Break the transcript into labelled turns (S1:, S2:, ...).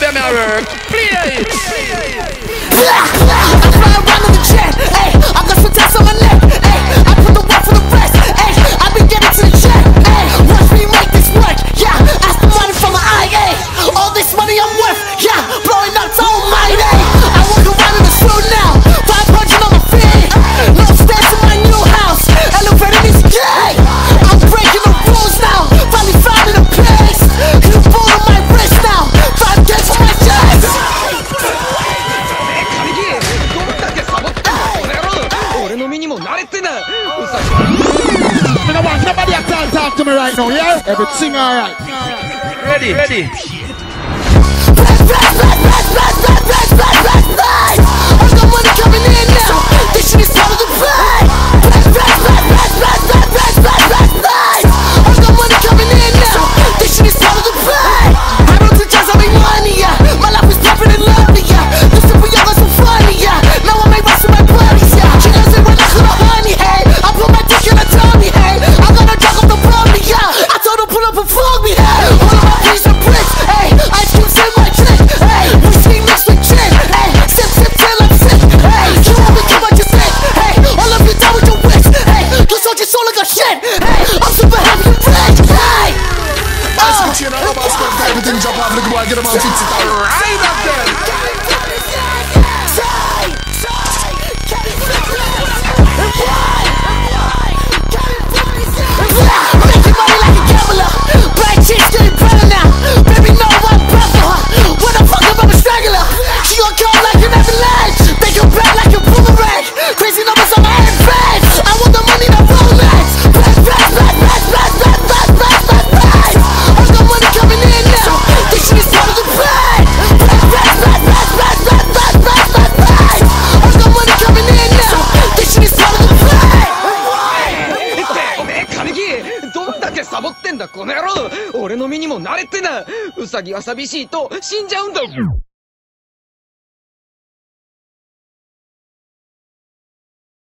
S1: them at. Play. Play it. Talk to me right now, yeah? Everything alright.
S2: Ready, ready.
S3: right up there.
S4: でサボってんだこの野郎。俺の身にも慣れてな。ウサギは寂しいと死んじゃうんだ。